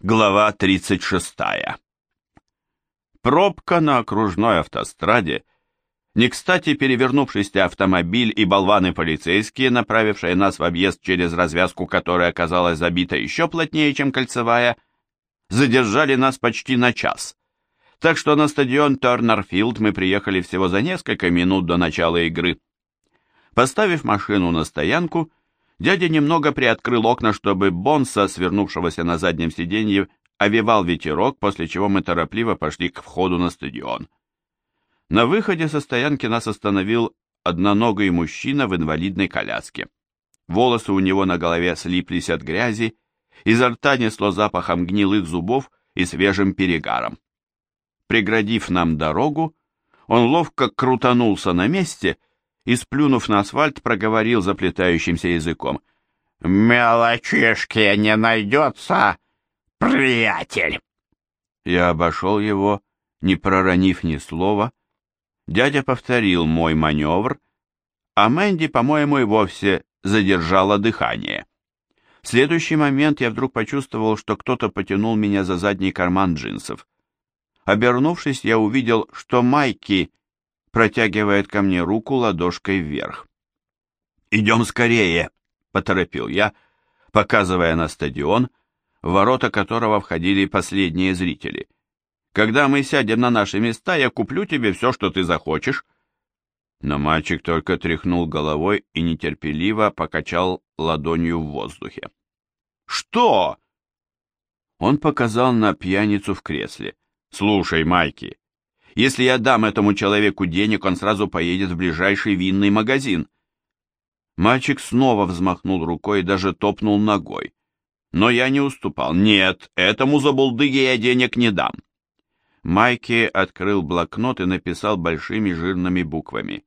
Глава 36. Пробка на окружной автостраде, не кстати перевернувшийся автомобиль и болваны полицейские, направившие нас в объезд через развязку, которая оказалась забита еще плотнее, чем кольцевая, задержали нас почти на час. Так что на стадион Тернерфилд мы приехали всего за несколько минут до начала игры. Поставив машину на стоянку, Дядя немного приоткрыл окна, чтобы Бонса, свернувшегося на заднем сиденье, овевал ветерок, после чего мы торопливо пошли к входу на стадион. На выходе со стоянки нас остановил одноногий мужчина в инвалидной коляске. Волосы у него на голове слиплись от грязи, изо рта несло запахом гнилых зубов и свежим перегаром. Преградив нам дорогу, он ловко крутанулся на месте и, сплюнув на асфальт, проговорил заплетающимся языком. «Мелочишки не найдется, приятель!» Я обошел его, не проронив ни слова. Дядя повторил мой маневр, а Мэнди, по-моему, и вовсе задержала дыхание. В следующий момент я вдруг почувствовал, что кто-то потянул меня за задний карман джинсов. Обернувшись, я увидел, что Майки протягивает ко мне руку ладошкой вверх. «Идем скорее!» — поторопил я, показывая на стадион, в ворота которого входили последние зрители. «Когда мы сядем на наши места, я куплю тебе все, что ты захочешь». Но мальчик только тряхнул головой и нетерпеливо покачал ладонью в воздухе. «Что?» Он показал на пьяницу в кресле. «Слушай, Майки, если я дам этому человеку денег, он сразу поедет в ближайший винный магазин. Мальчик снова взмахнул рукой и даже топнул ногой. Но я не уступал. Нет, этому забулдыге я денег не дам. Майки открыл блокнот и написал большими жирными буквами.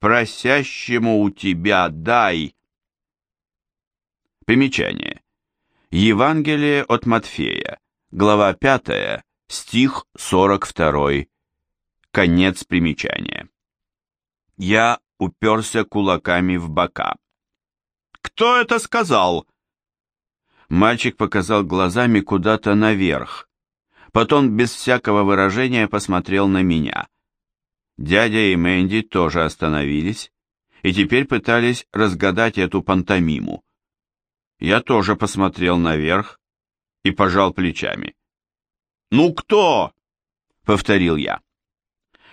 «Просящему у тебя дай!» Примечание. Евангелие от Матфея, глава 5, стих 42. Конец примечания. Я уперся кулаками в бока. «Кто это сказал?» Мальчик показал глазами куда-то наверх. Потом без всякого выражения посмотрел на меня. Дядя и Мэнди тоже остановились и теперь пытались разгадать эту пантомиму. Я тоже посмотрел наверх и пожал плечами. «Ну кто?» — повторил я.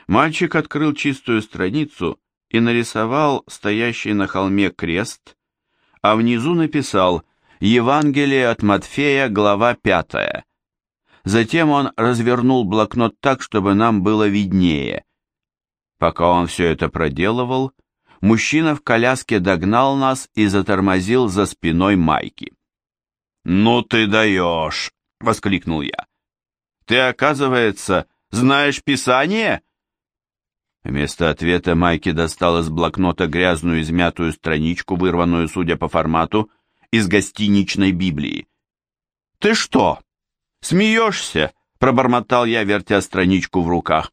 Мальчик открыл чистую страницу и нарисовал стоящий на холме крест, а внизу написал «Евангелие от Матфея, глава 5». Затем он развернул блокнот так, чтобы нам было виднее. Пока он все это проделывал, мужчина в коляске догнал нас и затормозил за спиной Майки. «Ну ты даешь!» — воскликнул я. «Ты, оказывается, знаешь Писание?» Вместо ответа Майки достал из блокнота грязную измятую страничку, вырванную, судя по формату, из гостиничной Библии. «Ты что, смеешься?» — пробормотал я, вертя страничку в руках.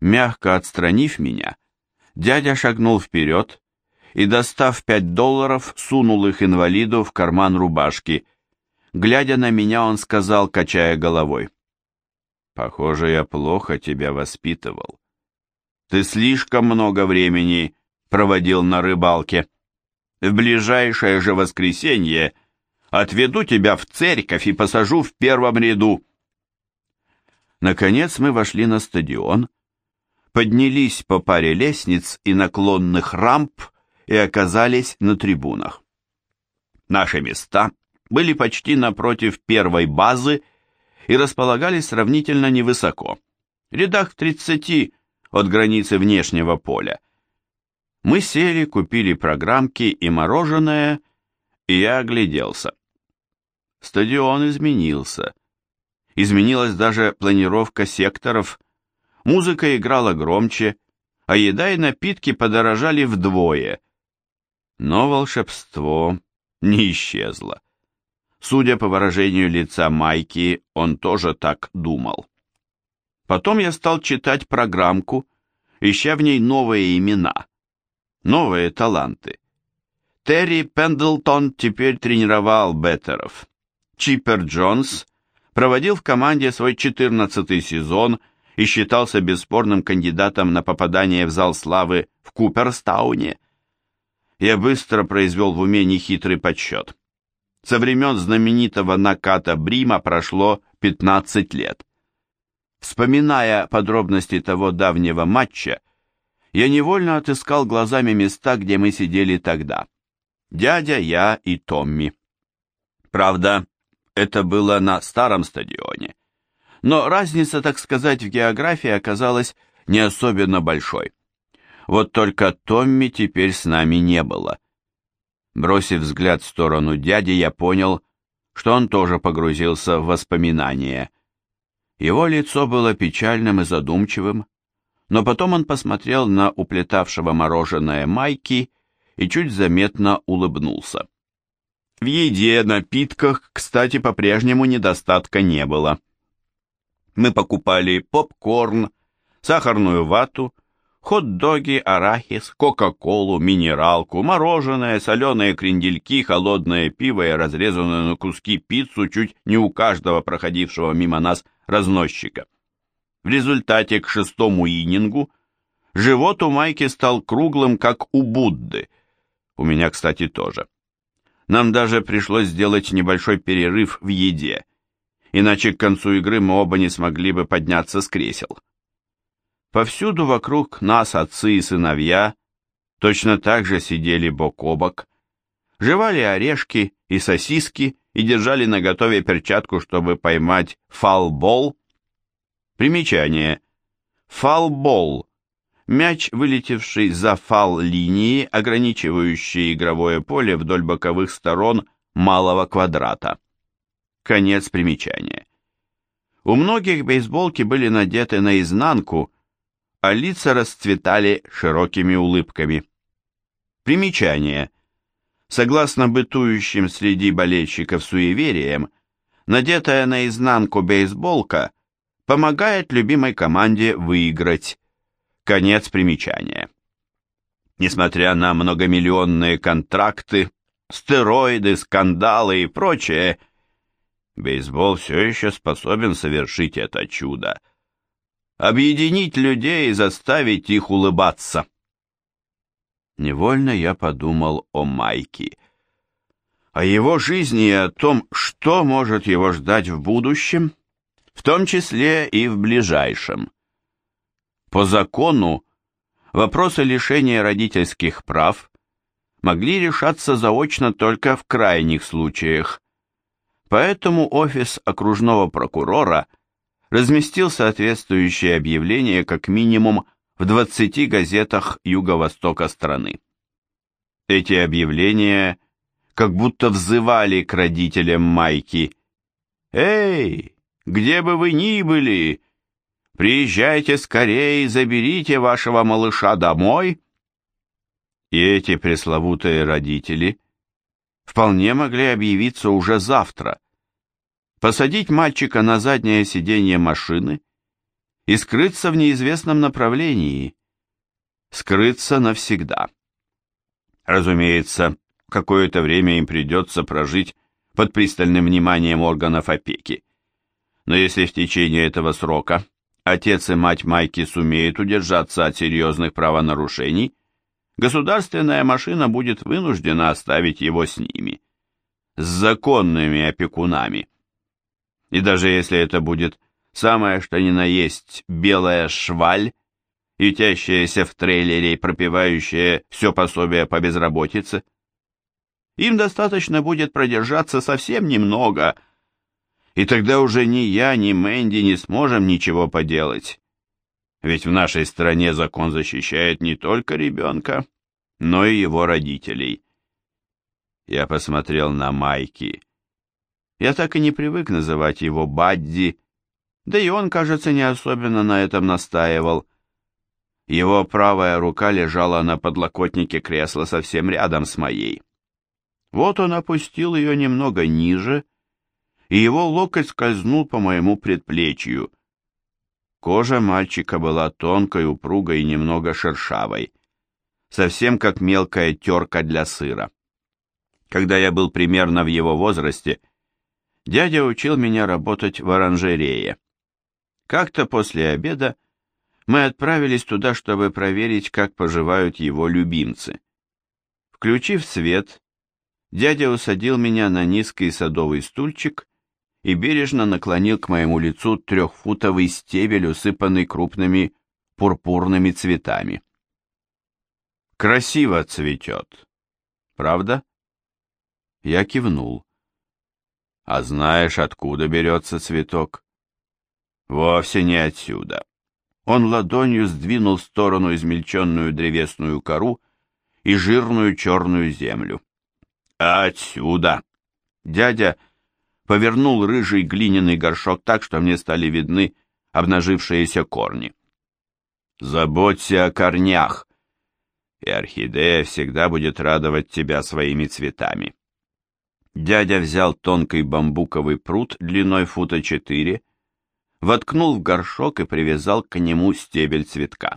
Мягко отстранив меня, дядя шагнул вперед и, достав пять долларов, сунул их инвалиду в карман рубашки. Глядя на меня, он сказал, качая головой, «Похоже, я плохо тебя воспитывал». Ты слишком много времени проводил на рыбалке. В ближайшее же воскресенье отведу тебя в церковь и посажу в первом ряду. Наконец мы вошли на стадион, поднялись по паре лестниц и наклонных рамп и оказались на трибунах. Наши места были почти напротив первой базы и располагались сравнительно невысоко, рядах в тридцати от границы внешнего поля. Мы сели, купили программки и мороженое, и я огляделся. Стадион изменился. Изменилась даже планировка секторов. Музыка играла громче, а еда и напитки подорожали вдвое. Но волшебство не исчезло. Судя по выражению лица Майки, он тоже так думал. Потом я стал читать программку, ища в ней новые имена, новые таланты. Терри Пендлтон теперь тренировал Беттеров. Чиппер Джонс проводил в команде свой 14-й сезон и считался бесспорным кандидатом на попадание в зал славы в Куперстауне. Я быстро произвел в уме нехитрый подсчет. Со времен знаменитого наката Брима прошло 15 лет. Вспоминая подробности того давнего матча, я невольно отыскал глазами места, где мы сидели тогда. Дядя, я и Томми. Правда, это было на старом стадионе. Но разница, так сказать, в географии оказалась не особенно большой. Вот только Томми теперь с нами не было. Бросив взгляд в сторону дяди, я понял, что он тоже погрузился в воспоминания. Его лицо было печальным и задумчивым, но потом он посмотрел на уплетавшего мороженое Майки и чуть заметно улыбнулся. В еде, напитках, кстати, по-прежнему недостатка не было. Мы покупали попкорн, сахарную вату, хот-доги, арахис, кока-колу, минералку, мороженое, соленые крендельки, холодное пиво и разрезанную на куски пиццу чуть не у каждого проходившего мимо нас разносчика. В результате к шестому инингу живот у Майки стал круглым, как у Будды. У меня, кстати, тоже. Нам даже пришлось сделать небольшой перерыв в еде, иначе к концу игры мы оба не смогли бы подняться с кресел. Повсюду вокруг нас отцы и сыновья точно так же сидели бок о бок, жевали орешки и сосиски и держали наготове перчатку, чтобы поймать фалбол. Примечание. Фалбол мяч, вылетевший за фал линии, ограничивающей игровое поле вдоль боковых сторон малого квадрата. Конец примечания. У многих бейсболки были надеты наизнанку, а лица расцветали широкими улыбками. Примечание. Согласно бытующим среди болельщиков суевериям, надетая наизнанку бейсболка помогает любимой команде выиграть. Конец примечания. Несмотря на многомиллионные контракты, стероиды, скандалы и прочее, бейсбол все еще способен совершить это чудо. Объединить людей и заставить их улыбаться. Невольно я подумал о Майке, о его жизни и о том, что может его ждать в будущем, в том числе и в ближайшем. По закону вопросы лишения родительских прав могли решаться заочно только в крайних случаях. Поэтому офис окружного прокурора разместил соответствующее объявление как минимум в 20 газетах юго-востока страны. Эти объявления как будто взывали к родителям Майки. «Эй, где бы вы ни были, Приезжайте скорее и заберите вашего малыша домой. И эти пресловутые родители вполне могли объявиться уже завтра, посадить мальчика на заднее сиденье машины и скрыться в неизвестном направлении, скрыться навсегда. Разумеется, какое-то время им придется прожить под пристальным вниманием органов опеки. Но если в течение этого срока отец и мать Майки сумеют удержаться от серьезных правонарушений, государственная машина будет вынуждена оставить его с ними, с законными опекунами. И даже если это будет самое что ни на есть белая шваль, ютящаяся в трейлере и пропивающая все пособие по безработице, им достаточно будет продержаться совсем немного – и тогда уже ни я, ни Мэнди не сможем ничего поделать. Ведь в нашей стране закон защищает не только ребенка, но и его родителей. Я посмотрел на Майки. Я так и не привык называть его Бадди, да и он, кажется, не особенно на этом настаивал. Его правая рука лежала на подлокотнике кресла совсем рядом с моей. Вот он опустил ее немного ниже, и его локоть скользнул по моему предплечью. Кожа мальчика была тонкой, упругой и немного шершавой, совсем как мелкая терка для сыра. Когда я был примерно в его возрасте, Дядя учил меня работать в оранжерее. Как-то после обеда мы отправились туда, чтобы проверить, как поживают его любимцы. Включив свет, дядя усадил меня на низкий садовый стульчик и бережно наклонил к моему лицу трехфутовый стебель, усыпанный крупными пурпурными цветами. Красиво цветет, правда? Я кивнул. А знаешь, откуда берется цветок? Вовсе не отсюда. Он ладонью сдвинул в сторону измельченную древесную кору и жирную черную землю. Отсюда. Дядя повернул рыжий глиняный горшок так, что мне стали видны обнажившиеся корни. Заботься о корнях, и орхидея всегда будет радовать тебя своими цветами. Дядя взял тонкий бамбуковый пруд длиной фута четыре, воткнул в горшок и привязал к нему стебель цветка.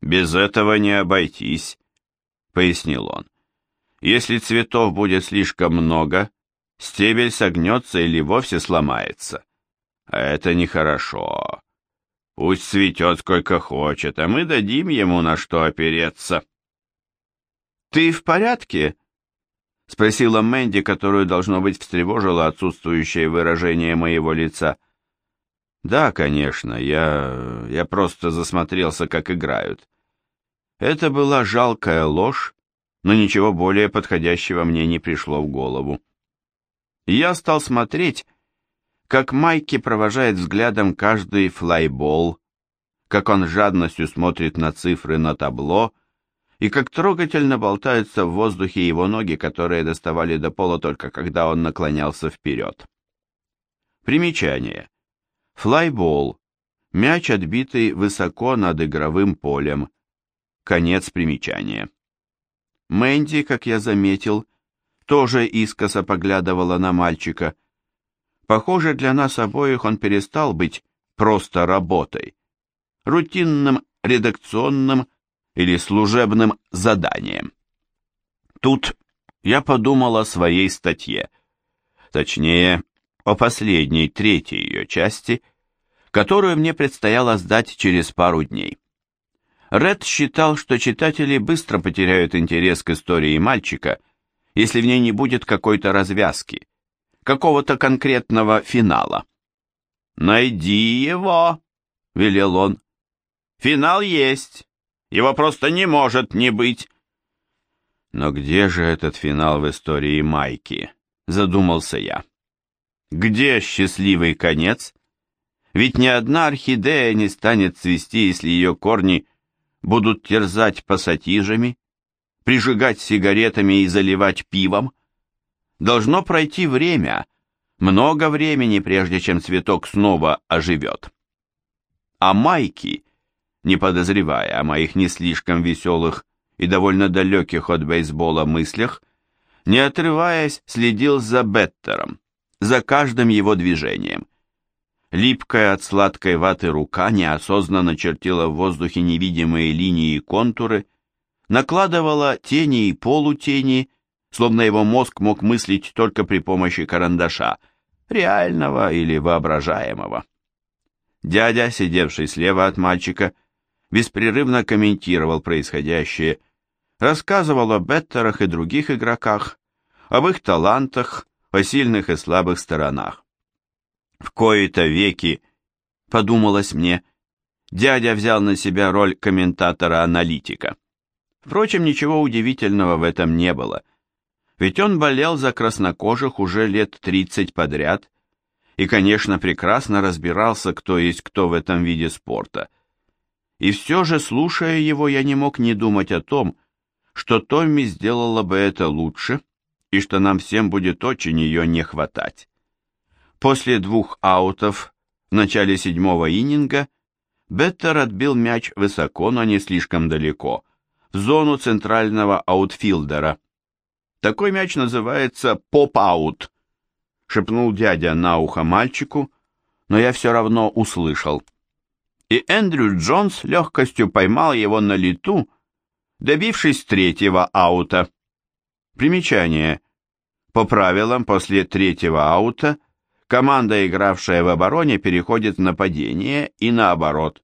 «Без этого не обойтись», — пояснил он. «Если цветов будет слишком много, стебель согнется или вовсе сломается. А это нехорошо. Пусть цветет сколько хочет, а мы дадим ему на что опереться. «Ты в порядке?» — спросила Мэнди, которую, должно быть, встревожило отсутствующее выражение моего лица. «Да, конечно, я... я просто засмотрелся, как играют». Это была жалкая ложь, но ничего более подходящего мне не пришло в голову. Я стал смотреть, как Майки провожает взглядом каждый флайбол, как он жадностью смотрит на цифры на табло и как трогательно болтаются в воздухе его ноги, которые доставали до пола только когда он наклонялся вперед. Примечание. Флайбол. Мяч, отбитый высоко над игровым полем. Конец примечания. Мэнди, как я заметил, тоже искоса поглядывала на мальчика, Похоже, для нас обоих он перестал быть просто работой, рутинным редакционным или служебным заданием. Тут я подумал о своей статье, точнее, о последней, третьей ее части, которую мне предстояло сдать через пару дней. Ред считал, что читатели быстро потеряют интерес к истории мальчика, если в ней не будет какой-то развязки, какого-то конкретного финала. «Найди его!» — велел он. «Финал есть. Его просто не может не быть». «Но где же этот финал в истории Майки?» — задумался я. «Где счастливый конец? Ведь ни одна орхидея не станет цвести, если ее корни будут терзать пассатижами, прижигать сигаретами и заливать пивом. Должно пройти время, много времени, прежде чем цветок снова оживет. А Майки, не подозревая о моих не слишком веселых и довольно далеких от бейсбола мыслях, не отрываясь, следил за Беттером, за каждым его движением. Липкая от сладкой ваты рука неосознанно чертила в воздухе невидимые линии и контуры, накладывала тени и полутени, словно его мозг мог мыслить только при помощи карандаша, реального или воображаемого. Дядя, сидевший слева от мальчика, беспрерывно комментировал происходящее, рассказывал о Беттерах и других игроках, об их талантах, о сильных и слабых сторонах. В кои-то веки, подумалось мне, дядя взял на себя роль комментатора-аналитика. Впрочем, ничего удивительного в этом не было – ведь он болел за краснокожих уже лет 30 подряд и, конечно, прекрасно разбирался, кто есть кто в этом виде спорта. И все же, слушая его, я не мог не думать о том, что Томми сделала бы это лучше и что нам всем будет очень ее не хватать. После двух аутов в начале седьмого ининга Беттер отбил мяч высоко, но не слишком далеко, в зону центрального аутфилдера – такой мяч называется поп-аут, шепнул дядя на ухо мальчику, но я все равно услышал. И Эндрю Джонс легкостью поймал его на лету, добившись третьего аута. Примечание. По правилам, после третьего аута команда, игравшая в обороне, переходит в нападение и наоборот.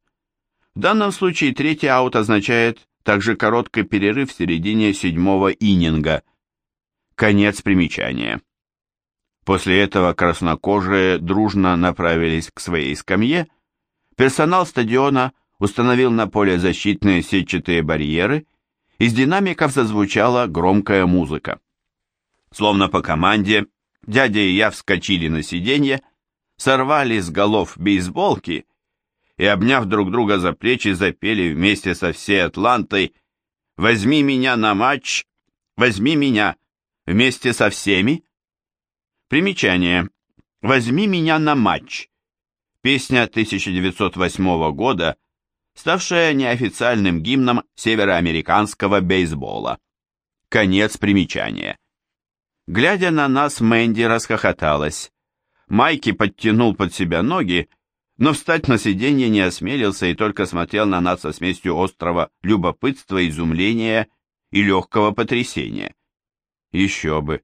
В данном случае третий аут означает также короткий перерыв в середине седьмого ининга. Конец примечания. После этого краснокожие дружно направились к своей скамье. Персонал стадиона установил на поле защитные сетчатые барьеры, из динамиков зазвучала громкая музыка. Словно по команде, дядя и я вскочили на сиденье, сорвали с голов бейсболки и, обняв друг друга за плечи, запели вместе со всей Атлантой «Возьми меня на матч, возьми меня вместе со всеми». Примечание. «Возьми меня на матч». Песня 1908 года, ставшая неофициальным гимном североамериканского бейсбола. Конец примечания. Глядя на нас, Мэнди расхохоталась. Майки подтянул под себя ноги, но встать на сиденье не осмелился и только смотрел на нас со смесью острого любопытства, изумления и легкого потрясения. Еще бы!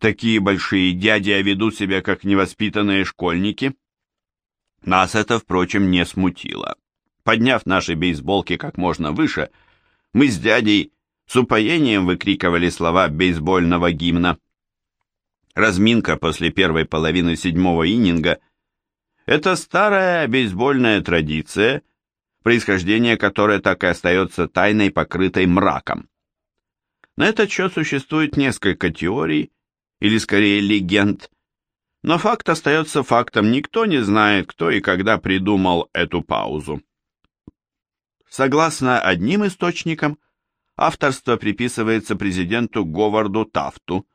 Такие большие дяди ведут себя как невоспитанные школьники. Нас это, впрочем, не смутило. Подняв наши бейсболки как можно выше, мы с дядей с упоением выкрикивали слова бейсбольного гимна. Разминка после первой половины седьмого ининга – это старая бейсбольная традиция, происхождение которой так и остается тайной, покрытой мраком. На этот счет существует несколько теорий, или скорее легенд, но факт остается фактом, никто не знает, кто и когда придумал эту паузу. Согласно одним источникам, авторство приписывается президенту Говарду Тафту,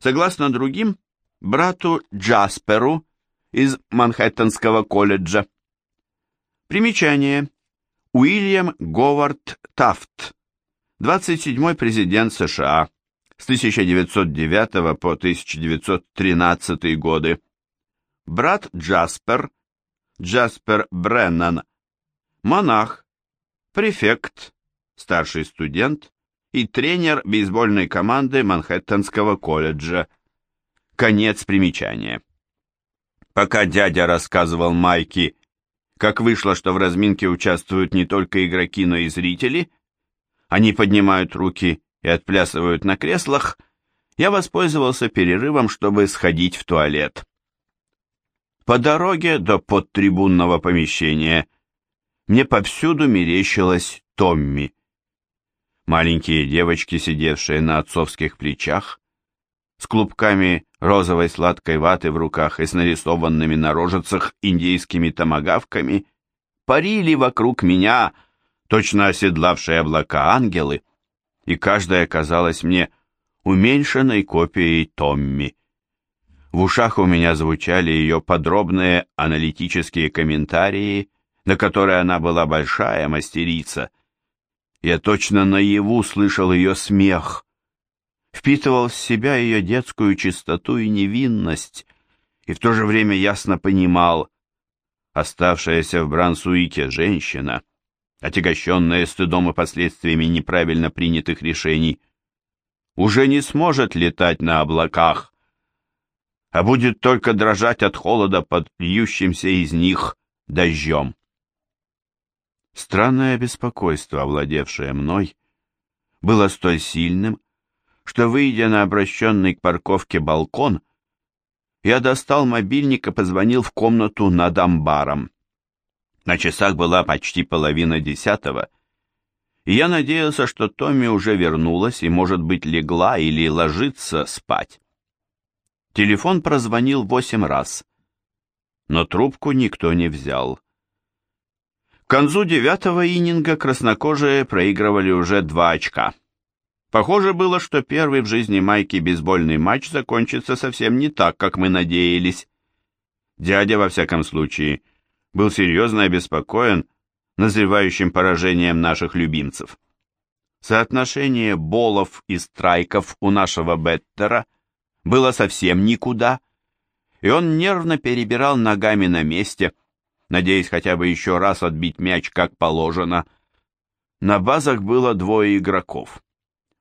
согласно другим – брату Джасперу из Манхэттенского колледжа. Примечание. Уильям Говард Тафт, 27-й президент США с 1909 по 1913 годы. Брат Джаспер, Джаспер Бреннан, монах, префект, старший студент и тренер бейсбольной команды Манхэттенского колледжа. Конец примечания. Пока дядя рассказывал Майке, как вышло, что в разминке участвуют не только игроки, но и зрители, они поднимают руки и отплясывают на креслах, я воспользовался перерывом, чтобы сходить в туалет. По дороге до подтрибунного помещения мне повсюду мерещилась Томми. Маленькие девочки, сидевшие на отцовских плечах, с клубками розовой сладкой ваты в руках и с нарисованными на рожицах индейскими томагавками, парили вокруг меня, точно оседлавшие облака ангелы, и каждая казалась мне уменьшенной копией Томми. В ушах у меня звучали ее подробные аналитические комментарии, на которые она была большая мастерица. Я точно наяву слышал ее смех, впитывал в себя ее детскую чистоту и невинность, и в то же время ясно понимал, оставшаяся в Брансуике женщина, отягощенная стыдом и последствиями неправильно принятых решений, уже не сможет летать на облаках, а будет только дрожать от холода под льющимся из них дождем. Странное беспокойство, овладевшее мной, было столь сильным, что, выйдя на обращенный к парковке балкон, я достал мобильник и позвонил в комнату над амбаром. На часах была почти половина десятого, и я надеялся, что Томми уже вернулась и, может быть, легла или ложится спать. Телефон прозвонил восемь раз, но трубку никто не взял. К концу девятого ининга краснокожие проигрывали уже два очка. Похоже было, что первый в жизни Майки бейсбольный матч закончится совсем не так, как мы надеялись. Дядя, во всяком случае, был серьезно обеспокоен назревающим поражением наших любимцев. Соотношение болов и страйков у нашего Беттера было совсем никуда, и он нервно перебирал ногами на месте, надеясь хотя бы еще раз отбить мяч как положено. На базах было двое игроков.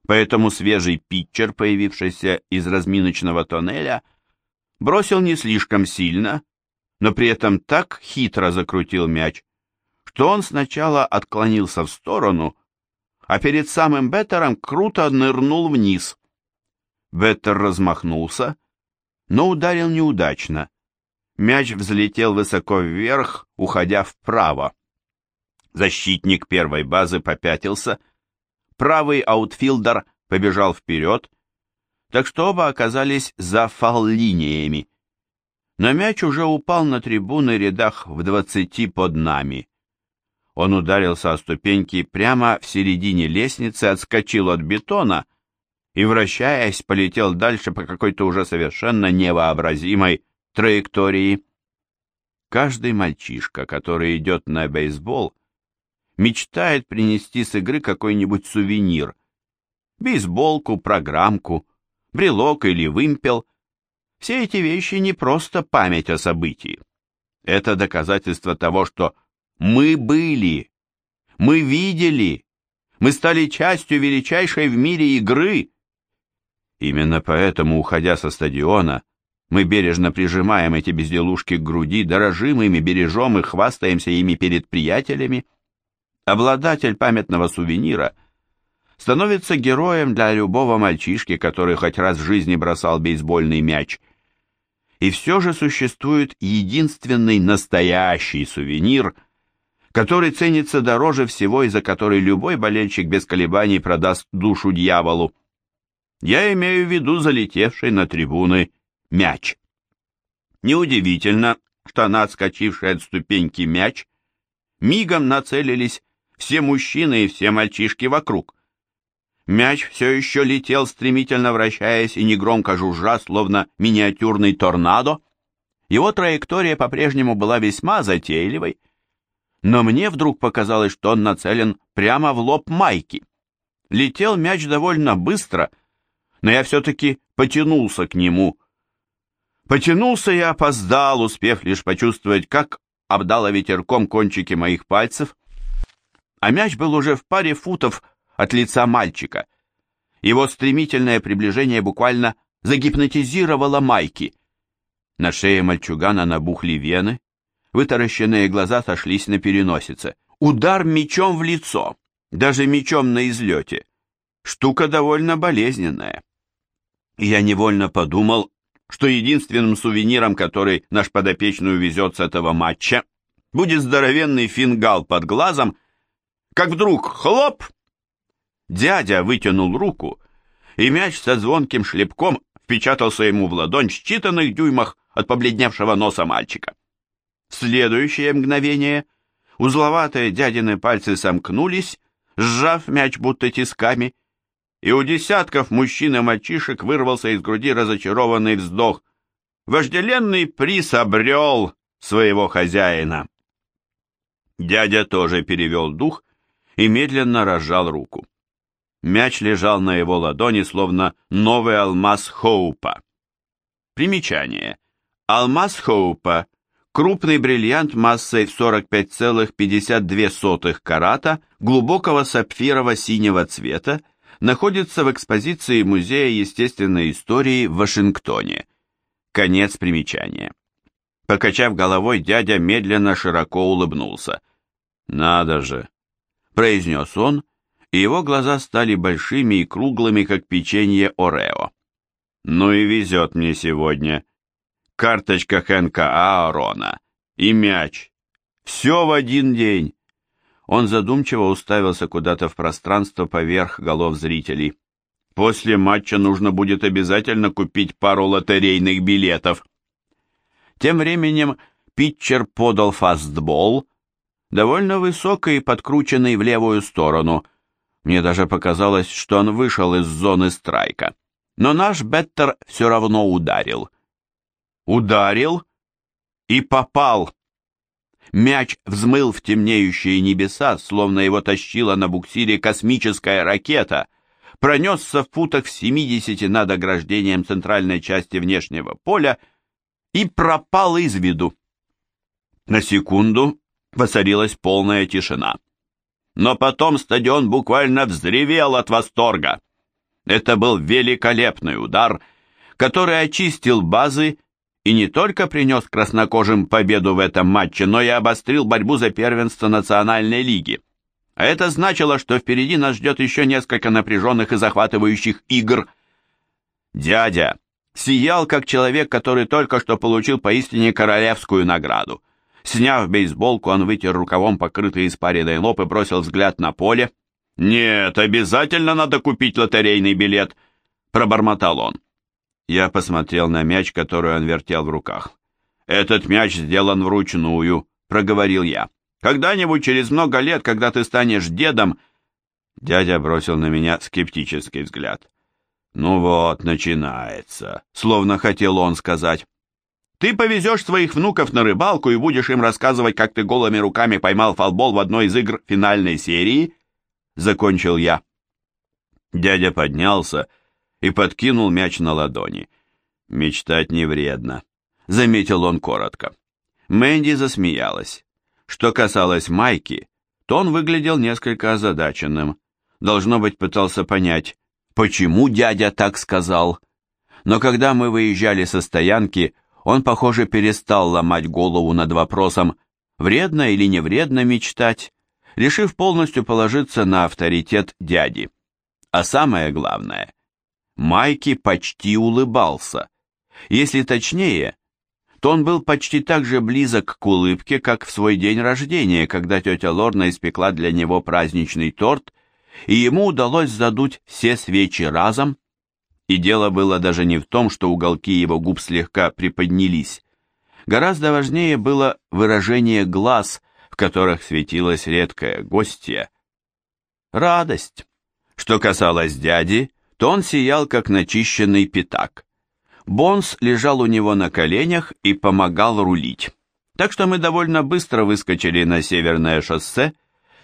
поэтому свежий питчер, появившийся из разминочного тоннеля, бросил не слишком сильно, но при этом так хитро закрутил мяч, что он сначала отклонился в сторону, а перед самым Беттером круто нырнул вниз. Беттер размахнулся, но ударил неудачно. Мяч взлетел высоко вверх, уходя вправо. Защитник первой базы попятился, правый аутфилдер побежал вперед, так что оба оказались за фол-линиями. Но мяч уже упал на трибуны рядах в двадцати под нами. Он ударился о ступеньки прямо в середине лестницы, отскочил от бетона и, вращаясь, полетел дальше по какой-то уже совершенно невообразимой траектории. Каждый мальчишка, который идет на бейсбол, мечтает принести с игры какой-нибудь сувенир. Бейсболку, программку, брелок или вымпел. Все эти вещи не просто память о событии. Это доказательство того, что мы были, мы видели, мы стали частью величайшей в мире игры. Именно поэтому, уходя со стадиона, мы бережно прижимаем эти безделушки к груди, дорожим ими, бережем их, хвастаемся ими перед приятелями. Обладатель памятного сувенира становится героем для любого мальчишки, который хоть раз в жизни бросал бейсбольный мяч. И все же существует единственный настоящий сувенир – который ценится дороже всего и за который любой болельщик без колебаний продаст душу дьяволу. Я имею в виду залетевший на трибуны мяч. Неудивительно, что на отскочивший от ступеньки мяч мигом нацелились все мужчины и все мальчишки вокруг. Мяч все еще летел, стремительно вращаясь и негромко жужжа, словно миниатюрный торнадо. Его траектория по-прежнему была весьма затейливой, но мне вдруг показалось, что он нацелен прямо в лоб Майки. Летел мяч довольно быстро, но я все-таки потянулся к нему. Потянулся и опоздал, успев лишь почувствовать, как обдало ветерком кончики моих пальцев, а мяч был уже в паре футов от лица мальчика. Его стремительное приближение буквально загипнотизировало Майки. На шее мальчугана набухли вены, Вытаращенные глаза сошлись на переносице. Удар мечом в лицо, даже мечом на излете. Штука довольно болезненная. Я невольно подумал, что единственным сувениром, который наш подопечный увезет с этого матча, будет здоровенный фингал под глазом, как вдруг хлоп! Дядя вытянул руку, и мяч со звонким шлепком впечатался ему в ладонь в считанных дюймах от побледневшего носа мальчика. В следующее мгновение узловатые дядины пальцы сомкнулись, сжав мяч будто тисками, и у десятков мужчин и мальчишек вырвался из груди разочарованный вздох. Вожделенный приз обрел своего хозяина. Дядя тоже перевел дух и медленно разжал руку. Мяч лежал на его ладони, словно новый алмаз Хоупа. Примечание. Алмаз Хоупа Крупный бриллиант массой в 45,52 карата глубокого сапфирово-синего цвета находится в экспозиции Музея естественной истории в Вашингтоне. Конец примечания. Покачав головой, дядя медленно широко улыбнулся. «Надо же!» – произнес он, и его глаза стали большими и круглыми, как печенье Орео. «Ну и везет мне сегодня!» карточка Хэнка Аарона и мяч. Все в один день. Он задумчиво уставился куда-то в пространство поверх голов зрителей. После матча нужно будет обязательно купить пару лотерейных билетов. Тем временем питчер подал фастбол, довольно высокий и подкрученный в левую сторону. Мне даже показалось, что он вышел из зоны страйка. Но наш Беттер все равно ударил ударил и попал. Мяч взмыл в темнеющие небеса, словно его тащила на буксире космическая ракета, пронесся в футах в 70 над ограждением центральной части внешнего поля и пропал из виду. На секунду воцарилась полная тишина. Но потом стадион буквально взревел от восторга. Это был великолепный удар, который очистил базы и не только принес краснокожим победу в этом матче, но и обострил борьбу за первенство Национальной лиги. А это значило, что впереди нас ждет еще несколько напряженных и захватывающих игр. Дядя сиял, как человек, который только что получил поистине королевскую награду. Сняв бейсболку, он вытер рукавом покрытый испаренный лоб и бросил взгляд на поле. «Нет, обязательно надо купить лотерейный билет», — пробормотал он. Я посмотрел на мяч, который он вертел в руках. «Этот мяч сделан вручную», — проговорил я. «Когда-нибудь через много лет, когда ты станешь дедом...» Дядя бросил на меня скептический взгляд. «Ну вот, начинается», — словно хотел он сказать. «Ты повезешь своих внуков на рыбалку и будешь им рассказывать, как ты голыми руками поймал фалбол в одной из игр финальной серии?» Закончил я. Дядя поднялся и подкинул мяч на ладони. «Мечтать не вредно», — заметил он коротко. Мэнди засмеялась. Что касалось Майки, то он выглядел несколько озадаченным. Должно быть, пытался понять, почему дядя так сказал. Но когда мы выезжали со стоянки, он, похоже, перестал ломать голову над вопросом, вредно или не вредно мечтать, решив полностью положиться на авторитет дяди. А самое главное, Майки почти улыбался. Если точнее, то он был почти так же близок к улыбке, как в свой день рождения, когда тетя Лорна испекла для него праздничный торт, и ему удалось задуть все свечи разом, и дело было даже не в том, что уголки его губ слегка приподнялись. Гораздо важнее было выражение глаз, в которых светилась редкая гостья. Радость. Что касалось дяди, то он сиял, как начищенный пятак. Бонс лежал у него на коленях и помогал рулить. Так что мы довольно быстро выскочили на северное шоссе,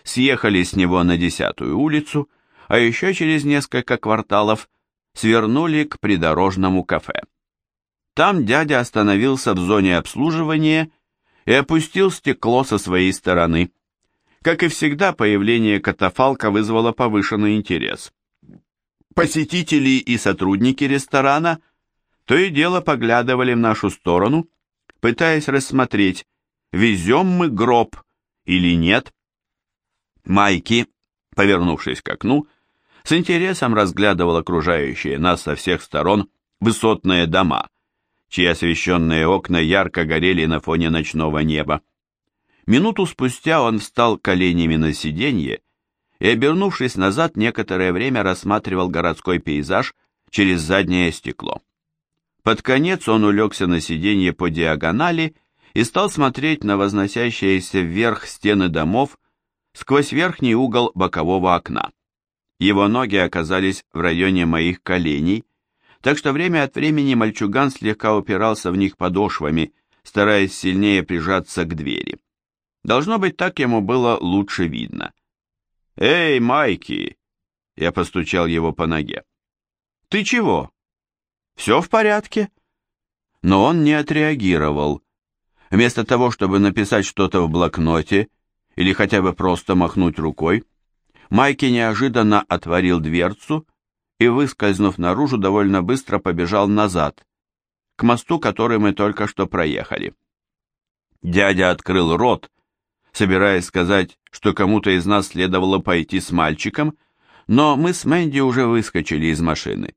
съехали с него на десятую улицу, а еще через несколько кварталов свернули к придорожному кафе. Там дядя остановился в зоне обслуживания и опустил стекло со своей стороны. Как и всегда, появление катафалка вызвало повышенный интерес. Посетители и сотрудники ресторана то и дело поглядывали в нашу сторону, пытаясь рассмотреть, везем мы гроб или нет. Майки, повернувшись к окну, с интересом разглядывал окружающие нас со всех сторон высотные дома, чьи освещенные окна ярко горели на фоне ночного неба. Минуту спустя он встал коленями на сиденье и, обернувшись назад, некоторое время рассматривал городской пейзаж через заднее стекло. Под конец он улегся на сиденье по диагонали и стал смотреть на возносящиеся вверх стены домов сквозь верхний угол бокового окна. Его ноги оказались в районе моих коленей, так что время от времени мальчуган слегка упирался в них подошвами, стараясь сильнее прижаться к двери. Должно быть, так ему было лучше видно. «Эй, Майки!» Я постучал его по ноге. «Ты чего? Все в порядке?» Но он не отреагировал. Вместо того, чтобы написать что-то в блокноте или хотя бы просто махнуть рукой, Майки неожиданно отворил дверцу и, выскользнув наружу, довольно быстро побежал назад, к мосту, который мы только что проехали. Дядя открыл рот, собираясь сказать, что кому-то из нас следовало пойти с мальчиком, но мы с Мэнди уже выскочили из машины.